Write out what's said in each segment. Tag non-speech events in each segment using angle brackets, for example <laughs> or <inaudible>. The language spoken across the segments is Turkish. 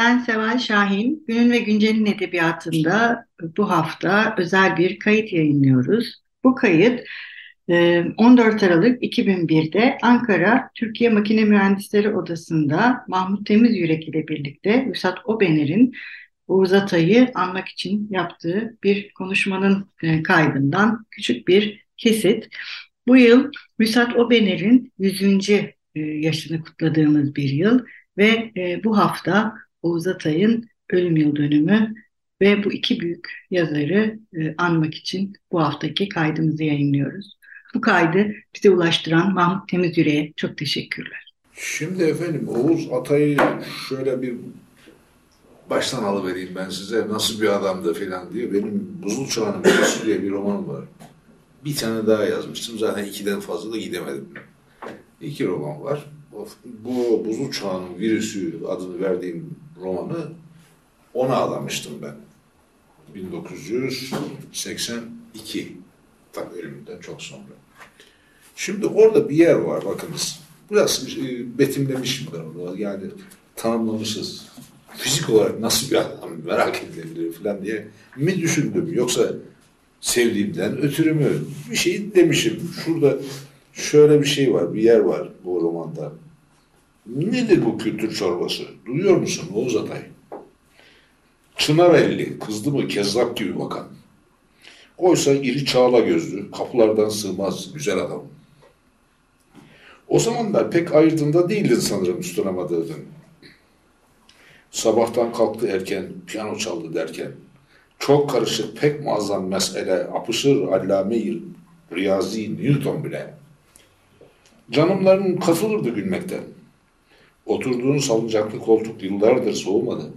Ben Seval Şahin. Günün ve Güncel'in edebiyatında bu hafta özel bir kayıt yayınlıyoruz. Bu kayıt 14 Aralık 2001'de Ankara Türkiye Makine Mühendisleri Odası'nda Mahmut Temiz Yürek ile birlikte Üsat Obener'in Uğuz Atay'ı anmak için yaptığı bir konuşmanın kaydından küçük bir kesit. Bu yıl Müsat Obener'in 100. yaşını kutladığımız bir yıl ve bu hafta Oğuz Atay'ın ölüm yıl dönümü ve bu iki büyük yazarı anmak için bu haftaki kaydımızı yayınlıyoruz. Bu kaydı bize ulaştıran Mahmut Temizyüre'ye çok teşekkürler. Şimdi efendim Oğuz Atay'ı şöyle bir baştan alıvereyim ben size nasıl bir adamdı falan diye. Benim Buzul Çağı'nın Büyüsü diye bir romanım var. Bir tane daha yazmıştım. Zaten ikiden fazla da gidemedim. İki roman var. Bu Buzul Çağı'nın Virüsü adını verdiğim romanı ona adamıştım ben. 1982 tabii ölümünden çok sonra. Şimdi orada bir yer var bakınız. Biraz e, betimlemişim ben onu. Yani tanımlamışız. Fizik olarak nasıl bir adam merak edilebilir falan diye mi düşündüm. Yoksa sevdiğimden ötürü mü? Bir şey demişim. Şurada şöyle bir şey var, bir yer var bu romanda. Nedir bu kültür çorbası? Duyuyor musun Oğuz Atay? Çınarelli, kızdı mı kezzap gibi bakan. Oysa iri çağla gözlü, kapılardan sığmaz güzel adam. O zamanlar pek ayırdığında değildin sanırım tutunamadığın. Sabahtan kalktı erken, piyano çaldı derken. Çok karışık, pek muazzam mesele, apışır allame Riyazi Newton bile. Canımların katılırdı gülmekten. Oturduğun salıncaklı koltuk yıllardır soğumadı.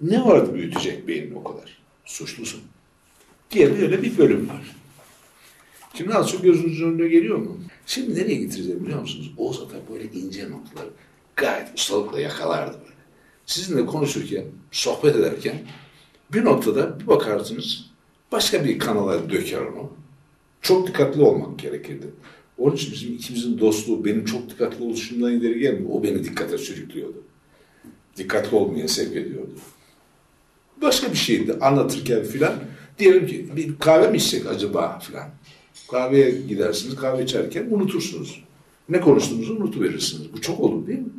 Ne vardı büyütecek beynin o kadar? Suçlusun. Diye öyle bir bölüm var. Şimdi az çok gözünüzün önüne geliyor mu? Şimdi nereye getireceğim biliyor musunuz? Oğuz Atay böyle ince noktaları gayet ustalıkla yakalardı böyle. Sizinle konuşurken, sohbet ederken bir noktada bir bakarsınız başka bir kanala döker onu. Çok dikkatli olmak gerekirdi. Onun için bizim ikimizin dostluğu benim çok dikkatli oluşumdan ileri gelmiyor. O beni dikkate sürüklüyordu. Dikkatli olmaya sevk ediyordu. Başka bir şeydi anlatırken filan. Diyelim ki bir kahve mi içsek acaba filan. Kahveye gidersiniz, kahve içerken unutursunuz. Ne konuştuğunuzu unutuverirsiniz. Bu çok olur değil mi?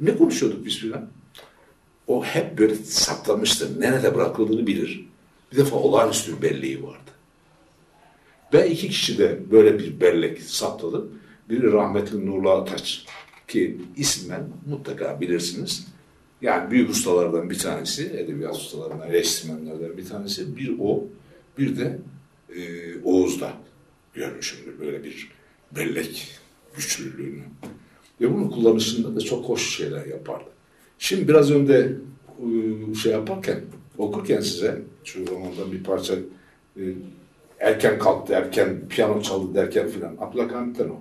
Ne konuşuyorduk biz filan? O hep böyle saklamıştır. Nerede bırakıldığını bilir. Bir defa olağanüstü bir belleği vardı. Ben iki kişi de böyle bir bellek sapladım. Biri rahmetli Nurla Ataç ki ismen mutlaka bilirsiniz. Yani büyük ustalardan bir tanesi, edebiyat ustalarından, eleştirmenlerden bir tanesi. Bir o, bir de e, Oğuz'da görmüşümdür böyle bir bellek güçlülüğünü. Ve bunu kullanışında da çok hoş şeyler yapardı. Şimdi biraz önde e, şey yaparken, okurken size şu romandan bir parça e, erken kalktı, erken piyano çaldı derken filan. Abdülhamit'ten o.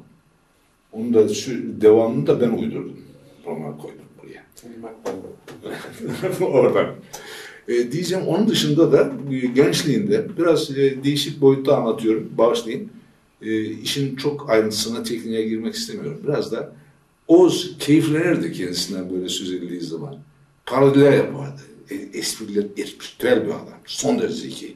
Onu da şu devamını da ben uydurdum. Roman koydum buraya. <laughs> Oradan. E, diyeceğim onun dışında da gençliğinde biraz e, değişik boyutta anlatıyorum. Bağışlayın. E, işin çok ayrıntısına, tekniğe girmek istemiyorum. Biraz da Oğuz keyiflenirdi kendisinden böyle söz edildiği zaman. Parodiler yapardı. E, espriler, espritüel bir adam. Son derece zeki.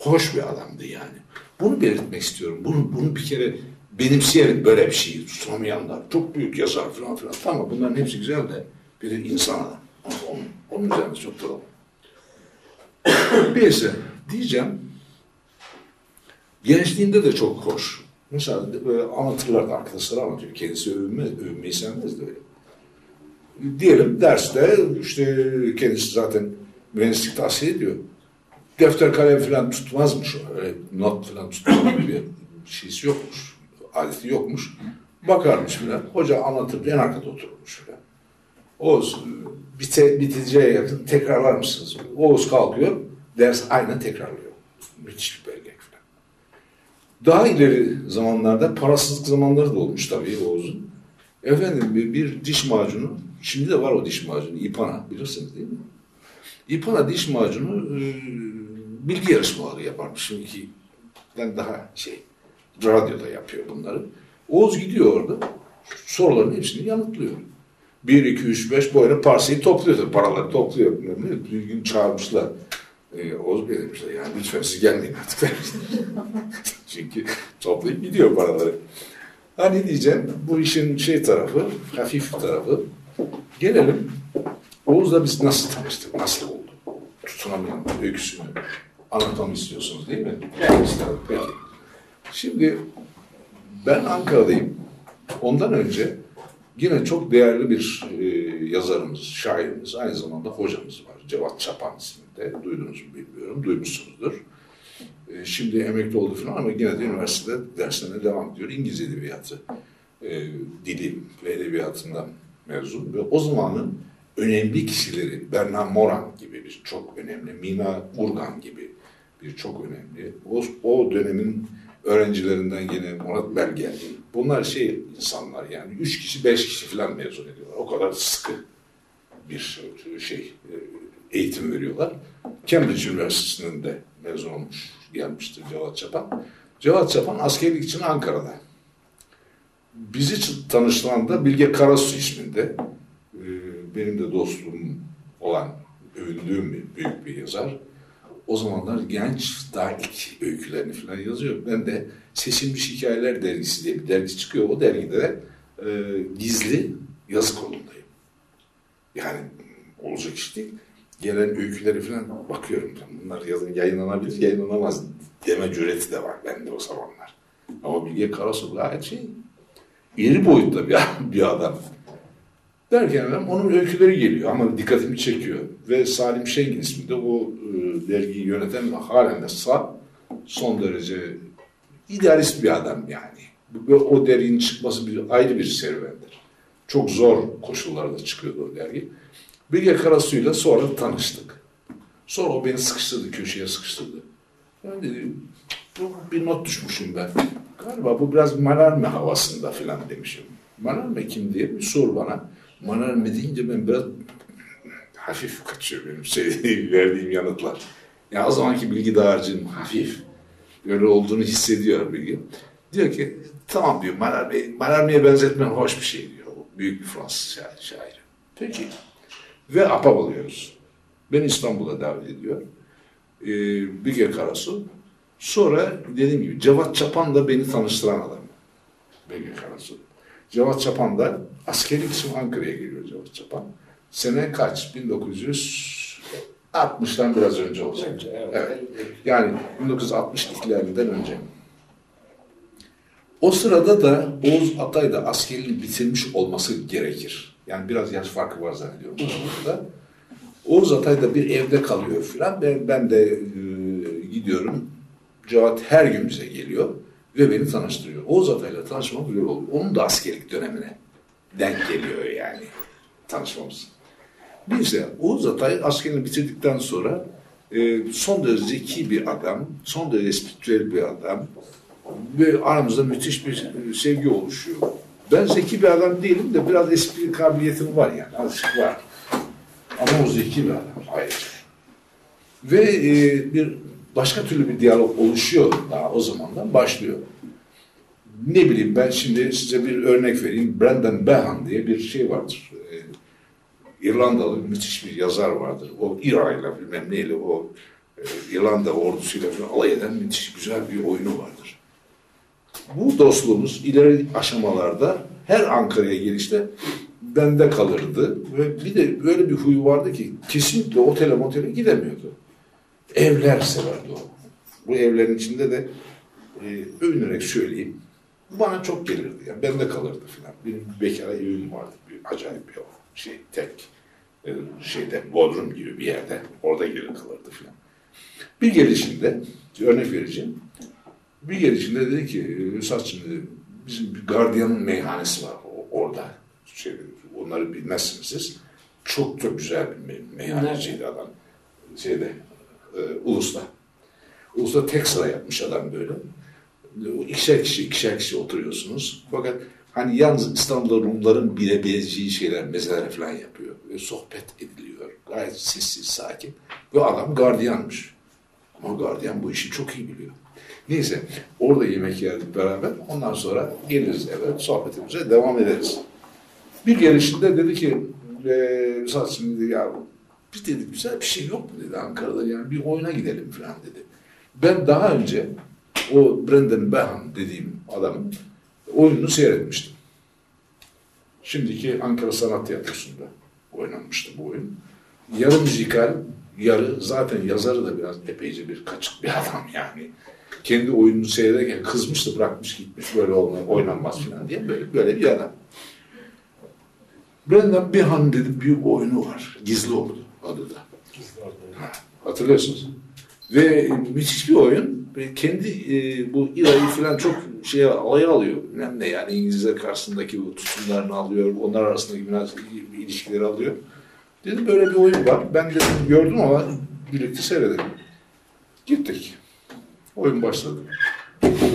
Hoş bir adamdı yani. Bunu belirtmek istiyorum. Bunu, bunu bir kere benimseyelim böyle bir şeyi tutamayanlar. Çok büyük yazar falan filan. Tamam bunların hepsi güzel de bir insan adam. Onun, onun üzerine çok duralım. <coughs> Neyse diyeceğim. Gençliğinde de çok hoş. Mesela böyle anlatırlar arkadaşları anlatıyor. Kendisi övünme, övünmeyi sevmez de öyle. Diyelim derste işte kendisi zaten mühendislik tahsil ediyor. Defter kalem falan tutmazmış. Öyle not falan tutmaz gibi şeysi yokmuş. Aleti yokmuş. Bakarmış filan. Hoca anlatır en arkada oturmuş filan. Oğuz bite, biteceğe yakın tekrarlar mısınız? Oğuz kalkıyor. Ders aynen tekrarlıyor. Müthiş bir belge filan. Daha ileri zamanlarda parasızlık zamanları da olmuş tabii Oğuz'un. Efendim bir, bir diş macunu, şimdi de var o diş macunu, İpana bilirsiniz değil mi? İpana diş macunu e, bilgi yarışmaları yaparmış. Şimdiki ben daha şey radyoda yapıyor bunları. Oğuz gidiyor orada soruların hepsini yanıtlıyor. 1, 2, 3, 5 böyle parsayı topluyor. Paraları topluyor. Bir gün çağırmışlar. Ee, Oğuz Bey demişler yani lütfen siz gelmeyin artık. <laughs> Çünkü toplayıp gidiyor paraları. Hani diyeceğim bu işin şey tarafı, hafif tarafı. Gelelim Oğuz'la biz nasıl tanıştık, nasıl oldu? Tutunamayan öyküsünü anlatmamı istiyorsunuz değil mi? Evet. Peki. Şimdi ben Ankara'dayım. Ondan önce yine çok değerli bir e, yazarımız, şairimiz, aynı zamanda hocamız var. Cevat Çapan isminde. Duydunuz mu bilmiyorum, duymuşsunuzdur. E, şimdi emekli oldu falan ama yine de üniversitede derslerine devam ediyor. İngiliz edebiyatı, e, dili ve edebiyatından mezun. Ve o zamanın önemli kişileri, Bernard Moran gibi bir çok önemli, Mina Urgan gibi bir çok önemli. O, o dönemin öğrencilerinden yine Murat Belge. Bunlar şey insanlar yani üç kişi beş kişi falan mezun ediyorlar. O kadar sıkı bir şey e, eğitim veriyorlar. Cambridge Üniversitesi'nin de mezun olmuş gelmiştir Cevat Çapan. Cevat Çapan askerlik için Ankara'da. Bizi tanıştıran da Bilge Karasu isminde benim de dostluğum olan övündüğüm bir büyük bir yazar. O zamanlar genç daha ilk öykülerini falan yazıyor. Ben de Seçilmiş Hikayeler dergisi diye bir dergi çıkıyor. O dergide de e, gizli yazı kolundayım. Yani olacak iş değil. Gelen öyküleri falan bakıyorum. Bunlar yazın yayınlanabilir, yayınlanamaz deme cüreti de var bende o zamanlar. Ama Bilge Karasu gayet şey, iri boyutta bir, <laughs> bir adam. Derken adam onun öyküleri geliyor ama dikkatimi çekiyor. Ve Salim Şengin isminde o e, dergiyi yöneten halen de sağ son derece idealist bir adam yani. Ve o derginin çıkması bir ayrı bir serüvendir. Çok zor koşullarda çıkıyordu o dergi. Bilge Karasu'yla sonra tanıştık. Sonra o beni sıkıştırdı, köşeye sıkıştırdı. Ben dedim, bir not düşmüşüm ben. Galiba bu biraz Malarme havasında filan demişim. Malarme kim diye bir sor bana. Malarme deyince ben biraz hafif kaçıyor benim şey, <laughs> verdiğim yanıtlar. Ya o zamanki bilgi dağarcığım hafif. Böyle olduğunu hissediyor bilgi. Diyor ki tamam diyor Malarme, Malarme'ye benzetmen hoş bir şey diyor. Büyük bir Fransız şair. Peki. Ve APA buluyoruz. Beni İstanbul'a davet ediyor. Ee, Bilge Karasu. Sonra dediğim gibi Cevat Çapan da beni tanıştıran adam. Bilge Karasu. Cevat Çapan da askerlik için Ankara'ya geliyor Cevat Çapan. Sene kaç? 1960'dan biraz önce olacak. Önce, evet. evet. Yani 1960 ihtilalinden önce. O sırada da Oğuz Atay da askerliğini bitirmiş olması gerekir. Yani biraz yaş farkı var zannediyorum burada. Oğuz Atay da bir evde kalıyor filan. Ben, ben de e, gidiyorum. Cevat her gün bize geliyor ve beni tanıştırıyor. Oğuz Atay'la tanışmam böyle oluyor. Onun da askerlik dönemine denk geliyor yani tanışmamız. Neyse Oğuz Atay askerini bitirdikten sonra e, son derece zeki bir adam, son derece spiritüel bir adam ve aramızda müthiş bir sevgi oluşuyor. Ben zeki bir adam değilim de biraz espri kabiliyetim var yani azıcık var. Ama o zeki bir adam. Hayır. Ve e, bir başka türlü bir diyalog oluşuyor daha o zamandan başlıyor. Ne bileyim ben şimdi size bir örnek vereyim. Brendan Behan diye bir şey vardır. E, İrlandalı müthiş bir yazar vardır. O İRA bilmem neyle o e, İrlanda ordusuyla alay eden müthiş güzel bir oyunu vardır. Bu dostluğumuz ileri aşamalarda her Ankara'ya gelişte bende kalırdı. Ve bir de böyle bir huyu vardı ki kesinlikle otele motele gidemiyordu. Evler severdi o. Bu evlerin içinde de e, övünerek söyleyeyim. Bana çok gelirdi. Yani bende kalırdı filan. Benim bekara evim vardı. Bir, acayip bir şey tek e, şeyde Bodrum gibi bir yerde. Orada gelir kalırdı filan. Bir gelişinde örnek vereceğim. Bir gelişinde dedi ki Üstad şimdi bizim bir gardiyanın meyhanesi var orada. Şey, onları bilmezsiniz siz. Çok çok güzel bir me meyhaneciydi adam. Şeyde, e, Ulus'ta. Ulus'ta tek sıra yapmış adam böyle. İkişer kişi, ikişer kişi oturuyorsunuz. Fakat hani yalnız İstanbul'da Rumların bilebileceği şeyler, mezeler falan yapıyor. Ve sohbet ediliyor. Gayet sessiz, sakin. Ve adam gardiyanmış. Ama gardiyan bu işi çok iyi biliyor. Neyse orada yemek yerdik beraber. Ondan sonra geliriz eve sohbetimize devam ederiz. Bir gelişinde dedi ki e, şimdi ya biz dedik güzel bir şey yok mu dedi Ankara'da yani bir oyuna gidelim falan dedi. Ben daha önce o Brendan Behan dediğim adamın oyununu seyretmiştim. Şimdiki Ankara Sanat Tiyatrosu'nda oynanmıştı bu oyun. Yarı müzikal, yarı zaten yazarı da biraz epeyce bir kaçık bir adam yani. Kendi oyununu seyrederken kızmıştı bırakmış gitmiş böyle olmaya oynanmaz falan diye böyle, böyle bir adam. Brendan Behan dedi bir oyunu var. Gizli Ordu adı hatırlıyorsunuz. Ve müthiş bir oyun. Ve kendi e, bu İRA'yı falan çok şey alaya alıyor. Bilmem ne yani İngilizler karşısındaki bu tutumlarını alıyor. Onlar arasındaki biraz ilişkileri alıyor. Dedim böyle bir oyun var. Ben de gördüm ama birlikte seyredelim. Gittik. Oyun başladı.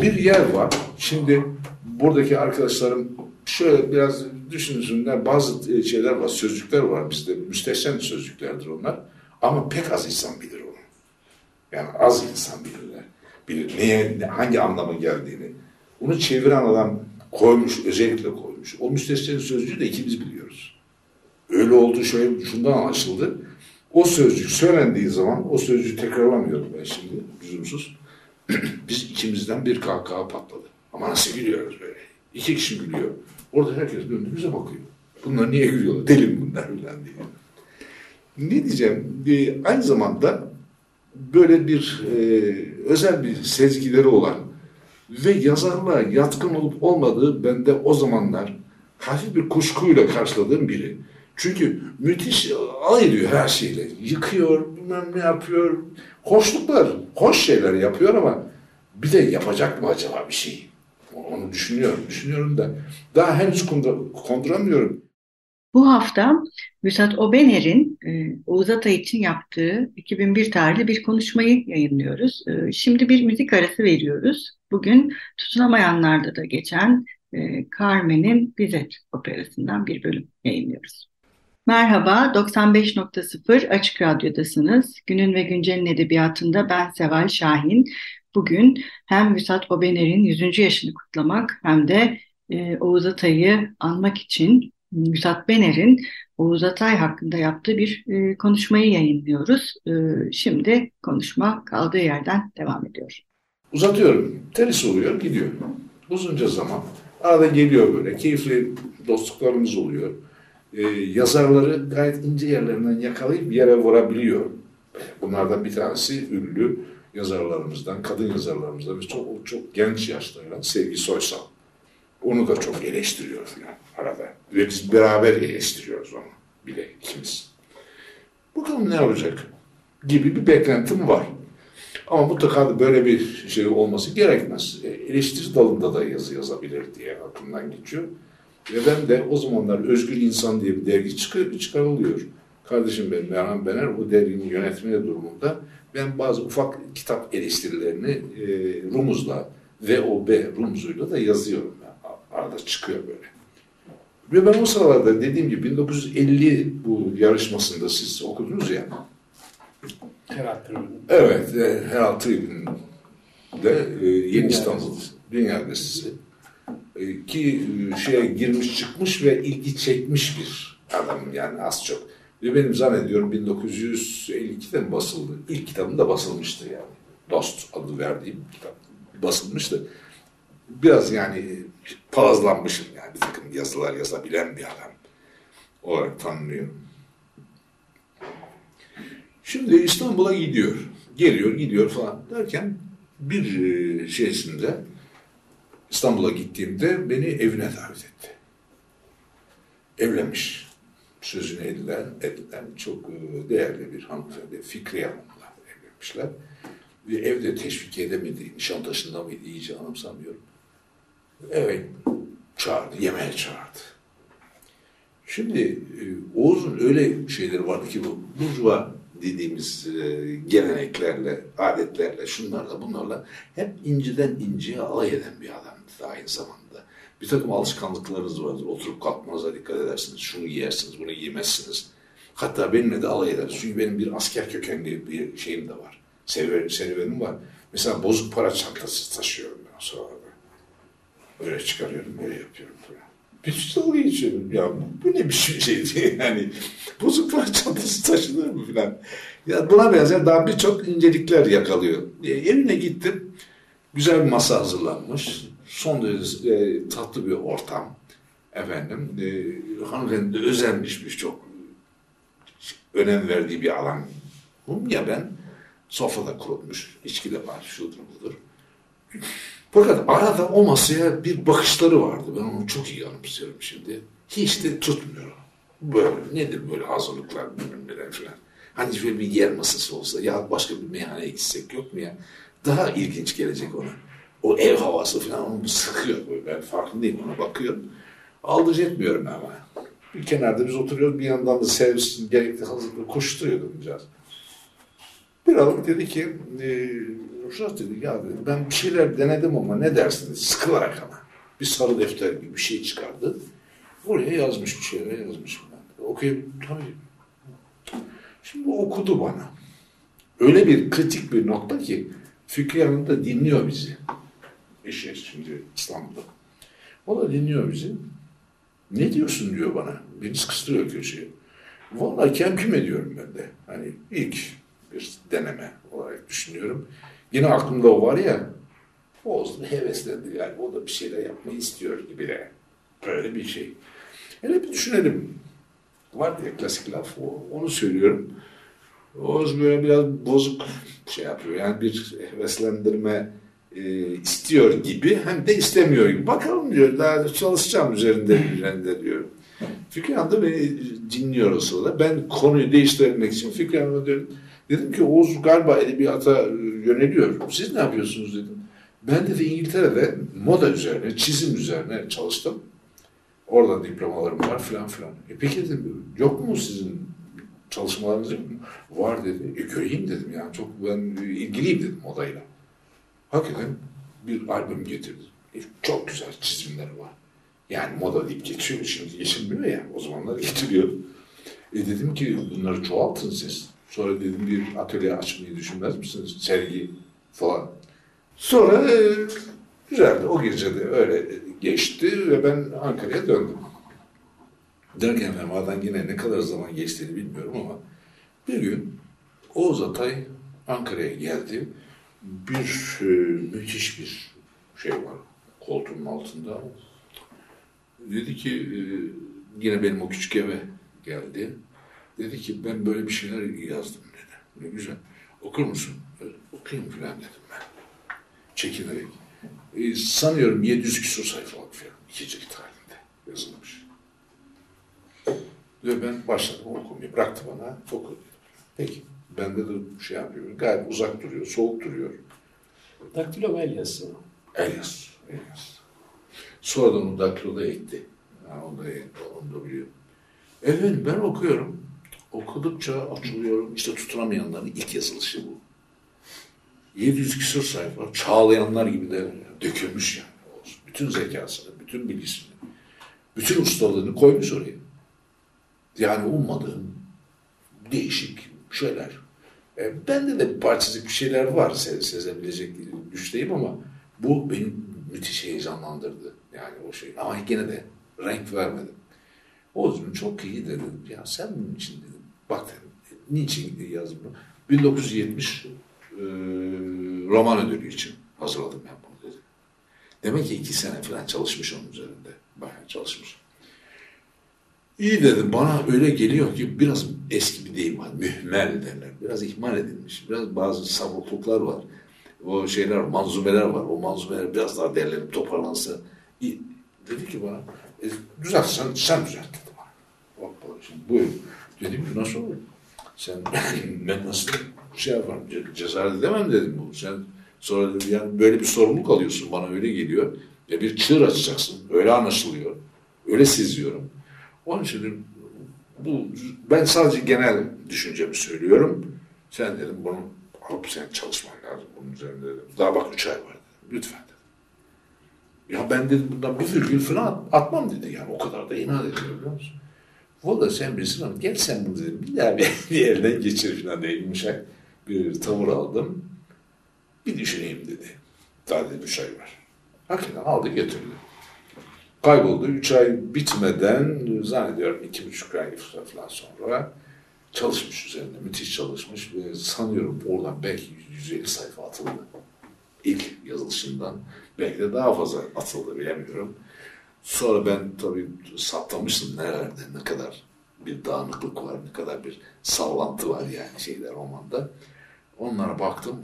Bir yer var. Şimdi buradaki arkadaşlarım şöyle biraz düşünsünler. Bazı şeyler var, sözcükler var bizde. Müstehcen sözcüklerdir onlar. Ama pek az insan bilir onu. Yani az insan bilirler. Bilir neye, hangi anlama geldiğini. Onu çeviren adam koymuş, özellikle koymuş. O müstehcen sözcüğü de ikimiz biliyoruz. Öyle oldu, şöyle şundan anlaşıldı. O sözcük söylendiği zaman, o sözcüğü tekrarlamıyorum ben şimdi, lüzumsuz. <clears throat> Biz ikimizden bir kahkaha patladı. Ama nasıl gülüyoruz böyle? İki kişi gülüyor. Orada herkes önümüze bakıyor. Bunlar niye gülüyorlar? Deli mi bunlar falan diye. Ne diyeceğim? Bir, aynı zamanda böyle bir e, özel bir sezgileri olan ve yazarlığa yatkın olup olmadığı bende o zamanlar hafif bir kuşkuyla karşıladığım biri. Çünkü müthiş alay ediyor her şeyle. Yıkıyor, bilmem ne yapıyor. Hoşluklar, hoş şeyler yapıyor ama bir de yapacak mı acaba bir şey? Onu düşünüyorum, düşünüyorum da daha henüz konduramıyorum. Bu hafta Müsat Obener'in e, Oğuz Atay için yaptığı 2001 tarihli bir konuşmayı yayınlıyoruz. E, şimdi bir müzik arası veriyoruz. Bugün Tutunamayanlar'da da geçen e, Carmen'in Bizet operasından bir bölüm yayınlıyoruz. Merhaba, 95.0 Açık Radyo'dasınız. Günün ve Güncel'in edebiyatında ben Seval Şahin. Bugün hem Müsat Obener'in 100. yaşını kutlamak hem de e, Oğuz Atay'ı anmak için Müsat Bener'in Oğuz Atay hakkında yaptığı bir e, konuşmayı yayınlıyoruz. E, şimdi konuşma kaldığı yerden devam ediyor. Uzatıyorum. Tenis oluyor, gidiyor. Uzunca zaman. Arada geliyor böyle. Keyifli dostluklarımız oluyor. Ee, yazarları gayet ince yerlerinden yakalayıp yere vurabiliyor. Bunlardan bir tanesi ünlü yazarlarımızdan, kadın yazarlarımızdan ve çok çok genç yaşlardan Sevgi Soysal. Onu da çok eleştiriyoruz yani arada. Ve biz beraber eleştiriyoruz onu bile ikimiz. Bakalım ne olacak gibi bir beklentim var. Ama mutlaka da böyle bir şey olması gerekmez. E, eleştiri dalında da yazı yazabilir diye aklımdan geçiyor. Ve ben de o zamanlar Özgür İnsan diye bir dergi çıkar, çıkarılıyor. Kardeşim benim Merhan Bener bu derginin yönetmeni durumunda ben bazı ufak kitap eleştirilerini e, Rumuz'la VOB Rumuz'uyla da yazıyorum. Yani arada çıkıyor böyle. Ve ben o sıralarda dediğim gibi 1950 bu yarışmasında siz okudunuz ya. Herald Tribune. Evet, e, Herald Tribune'de e, Yeni İstanbul Dünya Gazetesi e, ki e, şeye girmiş çıkmış ve ilgi çekmiş bir adam yani az çok. Ve benim zannediyorum 1952'de mi basıldı? İlk kitabım da basılmıştı yani. Dost adı verdiğim kitap basılmıştı. Biraz yani palazlanmışım yani bir takım yazılar yazabilen bir adam olarak tanınıyorum. Şimdi İstanbul'a gidiyor. Geliyor gidiyor falan derken bir e, şeysinde İstanbul'a gittiğimde beni evine davet etti. Evlenmiş. Sözünü edilen, edilen çok e, değerli bir hanımefendi. Fikriye Hanım'la evlenmişler. Ve evde teşvik edemedi. Nişantaşı'nda mıydı iyice anımsamıyorum. Evet çağırdı, yemeğe çağırdı. Şimdi e, Oğuz'un öyle şeyleri vardı ki bu burjuva dediğimiz e, geleneklerle, adetlerle, şunlarla bunlarla hep inciden inceye alay eden bir adamdı aynı zamanda. Bir takım alışkanlıklarınız vardır. Oturup kalkmanıza dikkat edersiniz. Şunu giyersiniz, bunu giymezsiniz. Hatta benimle de alay eder. Çünkü benim bir asker kökenli bir şeyim de var. Serüvenim, serüvenim var. Mesela bozuk para çantası taşıyorum ben sonra. Öyle çıkarıyorum, öyle yapıyorum falan. Bir dalga geçiyorum. Ya bu, bu ne biçim şeydi yani. Bozuk para çantası taşınır mı falan. Ya buna benzer daha birçok incelikler yakalıyor. Evine gittim. Güzel bir masa hazırlanmış. Son derece e, tatlı bir ortam. Efendim, e, hanımefendi de özenmişmiş çok önem verdiği bir alan. Ya ben sofrada kurulmuş, içki de var, şudur budur. Fakat arada o masaya bir bakışları vardı. Ben onu çok iyi anımsıyorum şimdi. Hiç de tutmuyor. Böyle nedir böyle hazırlıklar bilmem falan. Hani şöyle bir yer masası olsa ya başka bir meyhaneye gitsek yok mu ya? Daha ilginç gelecek ona. O ev havası falan onu sıkıyor. Böyle. Ben farkındayım ona bakıyorum. Aldırış etmiyorum ama. Bir kenarda biz oturuyoruz bir yandan da servis gerekli hazırlığı koşturuyor biraz. Bir adam dedi ki e, Ruşat dedi ya dedi, ben bir şeyler denedim ama ne dersiniz? Sıkılarak ama. Bir sarı defter gibi bir şey çıkardı. Oraya yazmış bir şeyler yazmış. Okuyayım tabii. Şimdi okudu bana. Öyle bir kritik bir nokta ki Fikri Hanım da dinliyor bizi. Eşi şimdi İstanbul'da. O da dinliyor bizi. Ne diyorsun diyor bana. Beni sıkıştırıyor köşeye. Vallahi kem küm ediyorum ben de. Hani ilk bir deneme olarak düşünüyorum. Yine aklımda o var ya, Oğuz <laughs> heveslendi yani o da bir şeyler yapmayı istiyor gibi de. Böyle bir şey. Hele bir düşünelim. Var diye klasik laf, onu söylüyorum. Oğuz böyle biraz bozuk şey yapıyor. Yani bir heveslendirme e, istiyor gibi hem de istemiyor gibi. Bakalım diyor, daha çalışacağım üzerinde, üzerinde diyor. Fikri Hanım da beni dinliyor o sırada. Ben konuyu değiştirmek için Fikri Hanım'a diyorum, dedim ki Oğuz galiba edebiyata yöneliyor. Siz ne yapıyorsunuz dedim. Ben de İngiltere'de moda üzerine, çizim üzerine çalıştım. Orada diplomalarım var filan filan. E peki dedim, yok mu sizin çalışmalarınız yok mu? Var dedi. E göreyim dedim yani çok ben ilgiliyim dedim modayla. Hakikaten bir albüm getirdi. Çok güzel çizimleri var. Yani moda deyip geçiyor. Şimdi geçilmiyor ya. O zamanlar getiriyor. E dedim ki bunları çoğaltın siz. Sonra dedim bir atölye açmayı düşünmez misiniz? Sergi falan. Sonra e, güzeldi. O gece de öyle geçti ve ben Ankara'ya döndüm. Derken aradan yine ne kadar zaman geçtiğini bilmiyorum ama bir gün Oğuz Atay Ankara'ya geldi. Bir e, müthiş bir şey var koltuğunun altında. Dedi ki e, yine benim o küçük eve geldi. Dedi ki ben böyle bir şeyler yazdım dedi. Ne güzel. Okur musun? Okuyayım falan dedim ben. Çekinerek. E, sanıyorum 700 küsur sayfalık falan. İki cilt halinde yazılmış. Ve ben başladım okumaya. Bıraktı bana. Oku dedim. Peki. Ben de şey yapıyorum. Gayet uzak duruyor. Soğuk duruyor. Daktilo mu el yazısı mı? El yazısı. El yazısı. Sonradan onu daktiloda ekti. Yani onu da, onu da biliyorum. Efendim ben okuyorum. Okudukça açılıyorum. İşte tutunamayanların ilk yazılışı bu. 700 küsur sayfa. Çağlayanlar gibi de dökülmüş yani. Bütün zekasını, bütün bilgisini, bütün ustalığını koymuş oraya. Yani ummadığım değişik şeyler. E, bende de bir parçacık bir şeyler var se sezebilecek güçteyim ama bu benim müthiş heyecanlandırdı. Yani o şey. Ama yine de renk vermedim. Oğuz'um çok iyi dedim. Ya sen bunun için dedim. Bak dedim. Niçin yazdım bunu? 1970 e, roman ödülü için hazırladım ben bunu dedim. Demek ki iki sene falan çalışmış onun üzerinde. Bayağı çalışmış. İyi dedim. Bana öyle geliyor ki biraz eski bir deyim var. Mühmel derler. Biraz ihmal edilmiş. Biraz bazı savukluklar var. O şeyler, manzumeler var. O manzumeler biraz daha derlenip toparlansa. İyi. Dedi ki bana, e, düzelt sen, sen düzelt dedi bana. Hoppala şimdi buyur. Dedim ki nasıl olur? Sen, <laughs> ben nasıl şey yaparım, cesaret edemem dedim bu. Sen sonra dedim yani böyle bir sorumluluk alıyorsun bana öyle geliyor. Ya bir çığır açacaksın. Öyle anlaşılıyor. Öyle seziyorum. Onun için bu ben sadece genel düşüncemi söylüyorum. Sen dedim bunu alıp sen çalışman lazım bunun üzerinde dedim. Daha bak üç ay var dedim. Lütfen dedim. Ya ben dedim bundan bir virgül falan atmam dedi yani o kadar da inat ediyor biliyor musun? Valla sen bilirsin ama gel sen bunu dedim bir daha bir, bir elden geçir falan diye yumuşak bir tavır aldım. Bir düşüneyim dedi. Daha dedi üç ay var. Hakikaten aldı getirdi. Kayboldu. Üç ay bitmeden zannediyorum iki buçuk ay falan sonra çalışmış üzerinde. Müthiş çalışmış ve sanıyorum oradan belki 150 sayfa atıldı. İlk yazılışından belki de daha fazla atıldı bilemiyorum. Sonra ben tabii saptamıştım nerelerde ne kadar bir dağınıklık var, ne kadar bir sallantı var yani şeyler romanda. Onlara baktım,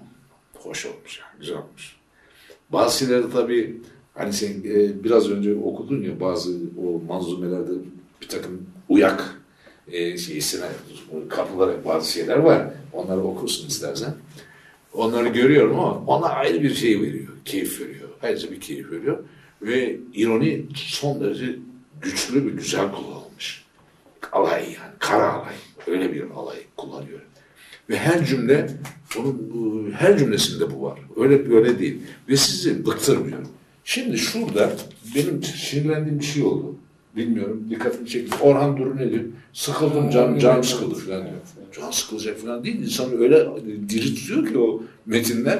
hoş olmuş yani, güzel olmuş. Bazı şeyleri tabii hani sen e, biraz önce okudun ya bazı o manzumelerde bir takım uyak e, şeysine kapılara bazı şeyler var. Onları okursun istersen. Onları görüyorum ama ona ayrı bir şey veriyor. Keyif veriyor. Ayrıca bir keyif veriyor. Ve ironi son derece güçlü ve güzel kullanılmış. Alay yani. Kara alay. Öyle bir alay kullanıyor. Ve her cümle onun her cümlesinde bu var. Öyle öyle değil. Ve sizi bıktırmıyor. Şimdi şurada benim sinirlendiğim bir şey oldu. Bilmiyorum dikkatimi çekti. Orhan Duru ne diyor? Sıkıldım can, can sıkıldı falan diyor. Can sıkılacak falan değil. İnsanı öyle diri tutuyor ki o metinler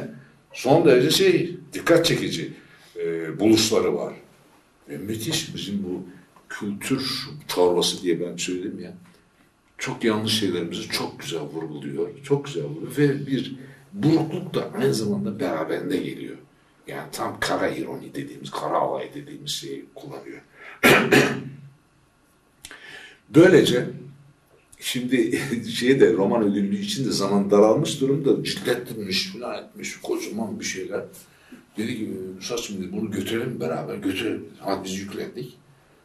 son derece şey dikkat çekici e, buluşları var. Ve müthiş bizim bu kültür torbası diye ben söyledim ya. Çok yanlış şeylerimizi çok güzel vurguluyor. Çok güzel vurguluyor. Ve bir burukluk da aynı zamanda beraberinde geliyor. Yani tam kara ironi dediğimiz, kara alay dediğimiz şeyi kullanıyor. <clears throat> Böylece şimdi <laughs> şeyde roman ödüllü için de zaman daralmış durumda cillettirmiş falan etmiş kocaman bir şeyler. Dedi ki Musa'cığım dedi bunu götürelim beraber götürelim. Hadi biz yüklendik.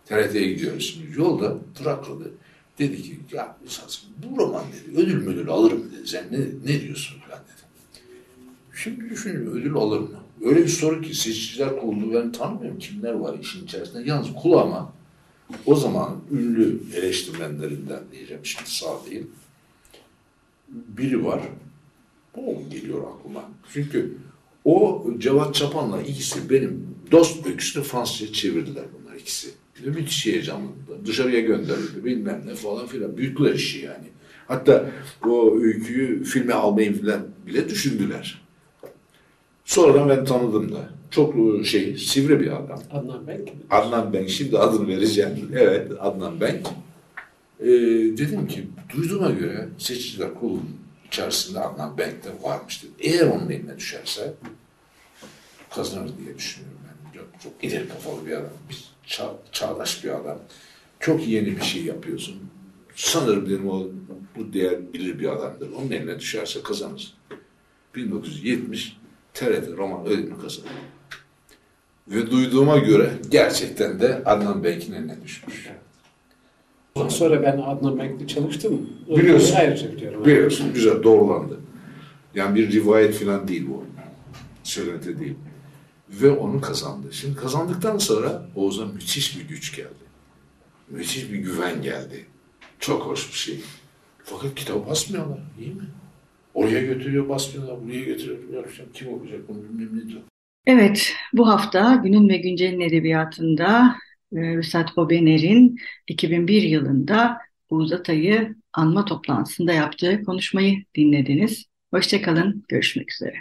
TRT'ye gidiyoruz şimdi. Yolda durakladı. Dedi ki ya Musa'cığım bu roman dedi ödül müdül alır mı dedi. Sen ne, ne diyorsun falan dedi. Şimdi düşünüyorum ödül alır mı? Öyle bir soru ki seçiciler kurulu ben tanımıyorum kimler var işin içerisinde. Yalnız kulağıma o zaman ünlü eleştirmenlerinden diyeceğim şimdi sağ değil. Biri var. O geliyor aklıma. Çünkü o Cevat Çapan'la ikisi benim dost öyküsünü Fransızca çevirdiler bunlar ikisi. Bir müthiş heyecanlı. Dışarıya gönderildi bilmem ne falan filan. Büyükler işi yani. Hatta o öyküyü filme almayı filan bile düşündüler. Sonradan ben tanıdım da. Çok şey, sivri bir adam. Adnan Benk mi? Adnan Benk. Şimdi adını vereceğim. Evet, Adnan Benk. Ee, dedim ki, duyduğuma göre seçiciler kurulunun içerisinde Adnan Benk de varmış dedim. Eğer onun eline düşerse kazanır diye düşünüyorum ben. Çok, çok ileri kafalı bir adam. Bir çağ, çağdaş bir adam. Çok yeni bir şey yapıyorsun. Sanırım dedim o bu değer bilir bir adamdır. Onun eline düşerse kazanır. 1970 TRT roman ödülünü kazandı. Ve duyduğuma göre gerçekten de Adnan Benk'in eline düşmüş. Ondan sonra ben Adnan Benk'le çalıştım. Biliyorsun. Ayrıca biliyorum. Biliyorsun güzel doğrulandı. Yani bir rivayet falan değil bu. Söylenti değil. Ve onu kazandı. Şimdi kazandıktan sonra Oğuz'a müthiş bir güç geldi. Müthiş bir güven geldi. Çok hoş bir şey. Fakat kitap basmıyorlar. İyi mi? Oraya götürüyor, basmıyorlar. Buraya götürüyor. Kim okuyacak bunu bilmem ne diyor. Evet, bu hafta Günün ve Güncel'in edebiyatında e, Rüsat Bobener'in 2001 yılında Uğuz Atay'ı anma toplantısında yaptığı konuşmayı dinlediniz. Hoşçakalın, görüşmek üzere.